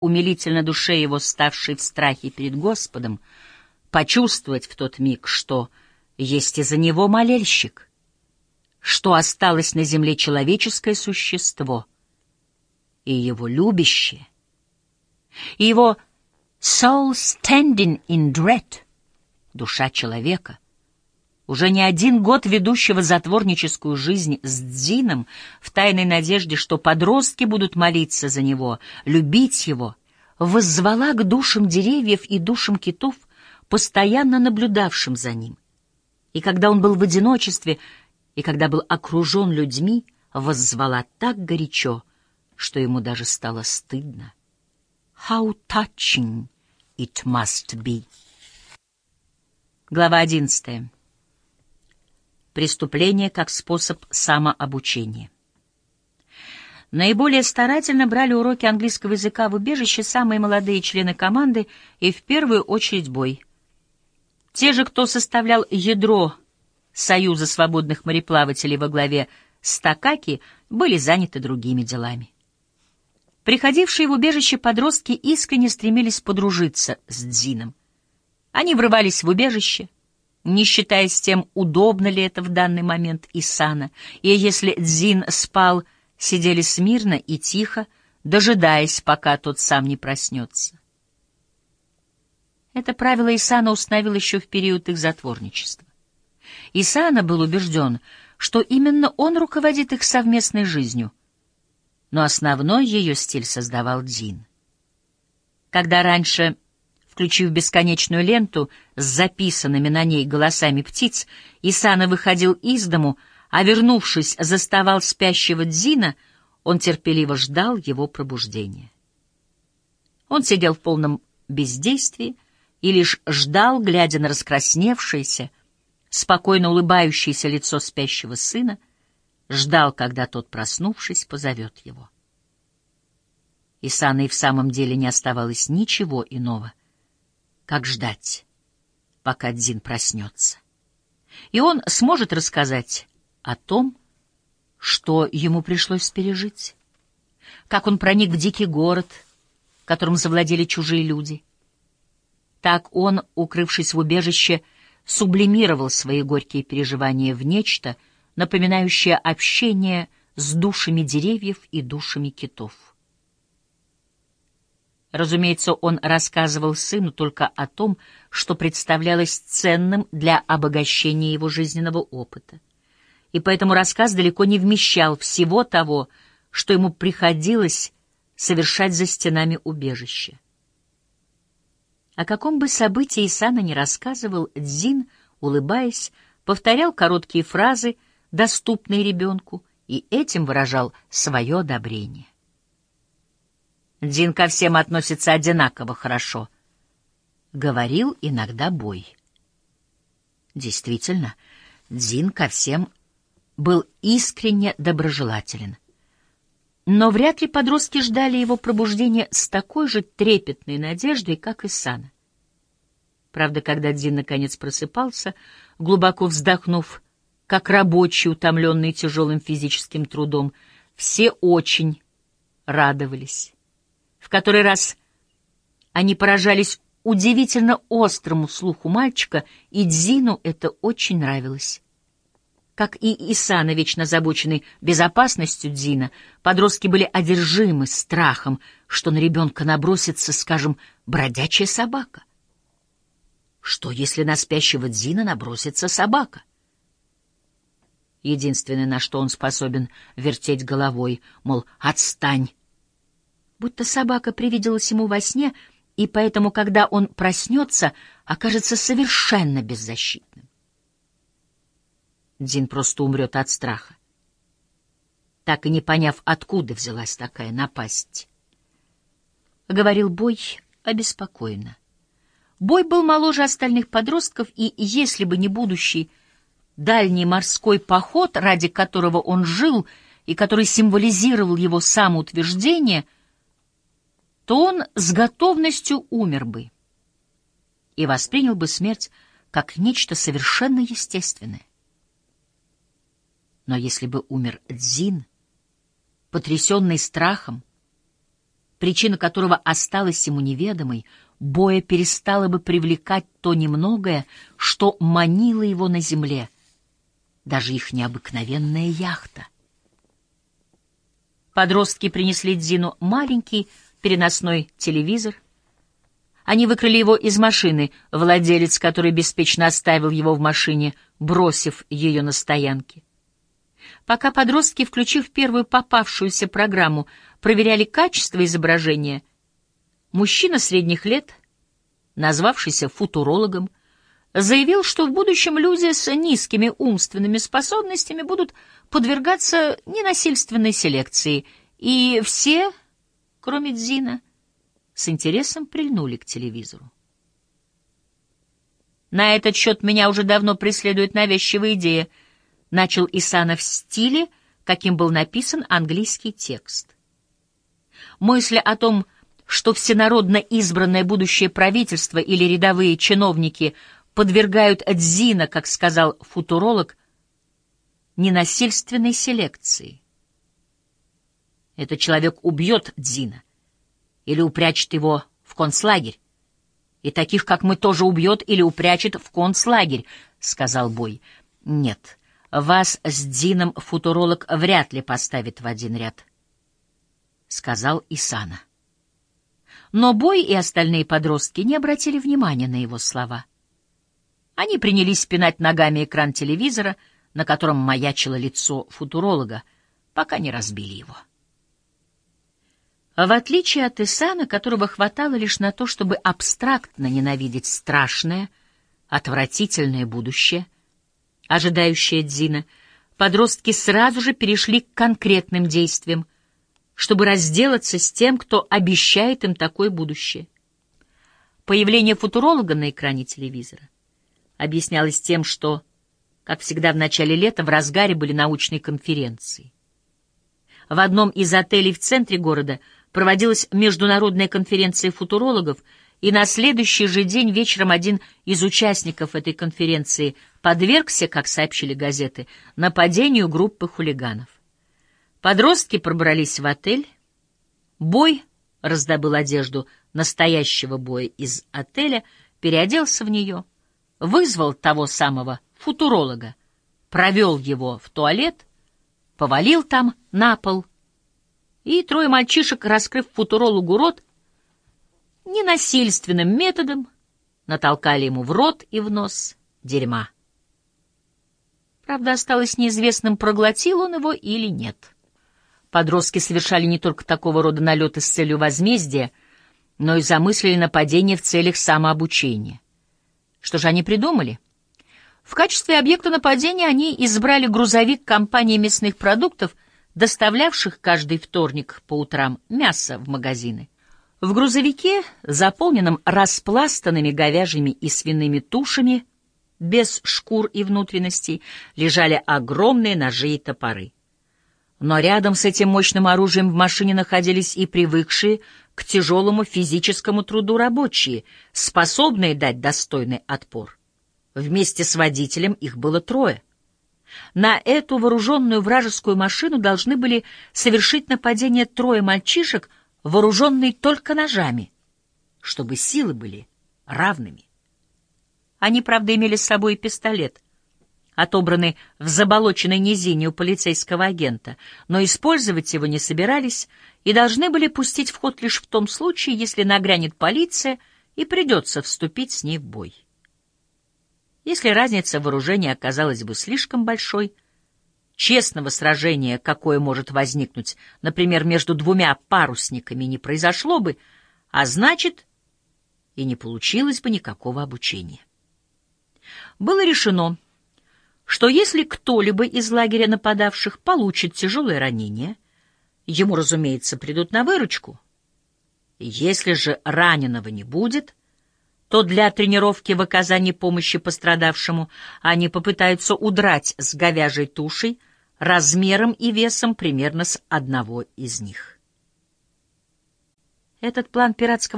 умилительно душе его, ставшей в страхе перед Господом, почувствовать в тот миг, что есть из-за него молельщик, что осталось на земле человеческое существо и его любящее, и его soul standing in dread, душа человека, уже не один год ведущего затворническую жизнь с Дзином в тайной надежде, что подростки будут молиться за него, любить его, воззвала к душам деревьев и душам китов, постоянно наблюдавшим за ним. И когда он был в одиночестве, и когда был окружен людьми, воззвала так горячо, что ему даже стало стыдно. How touching it must be. Глава одиннадцатая. Преступление как способ самообучения. Наиболее старательно брали уроки английского языка в убежище самые молодые члены команды и в первую очередь бой. Те же, кто составлял ядро Союза свободных мореплавателей во главе Стакаки, были заняты другими делами. Приходившие в убежище подростки искренне стремились подружиться с Дзином. Они врывались в убежище — не считаясь тем, удобно ли это в данный момент Исана, и если Дзин спал, сидели смирно и тихо, дожидаясь, пока тот сам не проснется. Это правило Исана установил еще в период их затворничества. Исана был убежден, что именно он руководит их совместной жизнью, но основной ее стиль создавал Дзин. Когда раньше Включив бесконечную ленту с записанными на ней голосами птиц, Исана выходил из дому, а, вернувшись, заставал спящего Дзина, он терпеливо ждал его пробуждения. Он сидел в полном бездействии и лишь ждал, глядя на раскрасневшееся, спокойно улыбающееся лицо спящего сына, ждал, когда тот, проснувшись, позовет его. Исана и в самом деле не оставалось ничего иного, как ждать, пока Дзин проснется. И он сможет рассказать о том, что ему пришлось пережить, как он проник в дикий город, которым завладели чужие люди. Так он, укрывшись в убежище, сублимировал свои горькие переживания в нечто, напоминающее общение с душами деревьев и душами китов. Разумеется, он рассказывал сыну только о том, что представлялось ценным для обогащения его жизненного опыта. И поэтому рассказ далеко не вмещал всего того, что ему приходилось совершать за стенами убежища. О каком бы событии Исана не рассказывал, Дзин, улыбаясь, повторял короткие фразы, доступные ребенку, и этим выражал свое одобрение. Дин ко всем относится одинаково хорошо. Говорил иногда Бой. Действительно, Дин ко всем был искренне доброжелателен. Но вряд ли подростки ждали его пробуждения с такой же трепетной надеждой, как и Сана. Правда, когда Дин наконец просыпался, глубоко вздохнув, как рабочий, утомленный тяжелым физическим трудом, все очень радовались. В который раз они поражались удивительно острому слуху мальчика, и Дзину это очень нравилось. Как и Исана, вечно озабоченный безопасностью Дзина, подростки были одержимы страхом, что на ребенка набросится, скажем, бродячая собака. Что, если на спящего Дзина набросится собака? Единственное, на что он способен вертеть головой, мол, отстань, будто собака привиделась ему во сне, и поэтому, когда он проснется, окажется совершенно беззащитным. Дин просто умрет от страха, так и не поняв, откуда взялась такая напасть. Говорил Бой обеспокоенно. Бой был моложе остальных подростков, и если бы не будущий дальний морской поход, ради которого он жил и который символизировал его самоутверждение — то он с готовностью умер бы и воспринял бы смерть как нечто совершенно естественное. Но если бы умер Дзин, потрясенный страхом, причина которого осталась ему неведомой, Боя перестала бы привлекать то немногое, что манило его на земле, даже их необыкновенная яхта. Подростки принесли Дзину маленький переносной телевизор. Они выкрали его из машины, владелец, который беспечно оставил его в машине, бросив ее на стоянке. Пока подростки, включив первую попавшуюся программу, проверяли качество изображения, мужчина средних лет, назвавшийся футурологом, заявил, что в будущем люди с низкими умственными способностями будут подвергаться ненасильственной селекции, и все, кроме Дзина, с интересом прильнули к телевизору. На этот счет меня уже давно преследует навязчивая идея — начал Исана в стиле, каким был написан английский текст. Мысль о том, что всенародно избранное будущее правительство или рядовые чиновники подвергают Дзина, как сказал футуролог, ненасильственной селекции. Этот человек убьет Дзина или упрячет его в концлагерь, и таких, как мы, тоже убьет или упрячет в концлагерь, — сказал Бой. — Нет, вас с Дином футуролог вряд ли поставит в один ряд, — сказал Исана. Но Бой и остальные подростки не обратили внимания на его слова. Они принялись пинать ногами экран телевизора, на котором маячило лицо футуролога, пока не разбили его. В отличие от Исана, которого хватало лишь на то, чтобы абстрактно ненавидеть страшное, отвратительное будущее — ожидающая Дзина, подростки сразу же перешли к конкретным действиям, чтобы разделаться с тем, кто обещает им такое будущее. Появление футуролога на экране телевизора объяснялось тем, что, как всегда в начале лета, в разгаре были научные конференции. В одном из отелей в центре города проводилась международная конференция футурологов — и на следующий же день вечером один из участников этой конференции подвергся, как сообщили газеты, нападению группы хулиганов. Подростки пробрались в отель. Бой раздобыл одежду настоящего боя из отеля, переоделся в нее, вызвал того самого футуролога, провел его в туалет, повалил там на пол, и трое мальчишек, раскрыв футурологу рот, ненасильственным методом натолкали ему в рот и в нос дерьма. Правда, осталось неизвестным, проглотил он его или нет. Подростки совершали не только такого рода налеты с целью возмездия, но и замыслили нападение в целях самообучения. Что же они придумали? В качестве объекта нападения они избрали грузовик компании мясных продуктов, доставлявших каждый вторник по утрам мясо в магазины. В грузовике, заполненном распластанными говяжьими и свиными тушами, без шкур и внутренностей, лежали огромные ножи и топоры. Но рядом с этим мощным оружием в машине находились и привыкшие к тяжелому физическому труду рабочие, способные дать достойный отпор. Вместе с водителем их было трое. На эту вооруженную вражескую машину должны были совершить нападение трое мальчишек — вооруженный только ножами, чтобы силы были равными. Они, правда, имели с собой пистолет, отобранный в заболоченной низине у полицейского агента, но использовать его не собирались и должны были пустить в ход лишь в том случае, если нагрянет полиция и придется вступить с ней в бой. Если разница вооружения оказалась бы слишком большой — честного сражения, какое может возникнуть, например, между двумя парусниками, не произошло бы, а значит, и не получилось бы никакого обучения. Было решено, что если кто-либо из лагеря нападавших получит тяжелое ранение, ему, разумеется, придут на выручку. Если же раненого не будет, то для тренировки в оказании помощи пострадавшему они попытаются удрать с говяжьей тушей, размером и весом примерно с одного из них. Этот план пиратского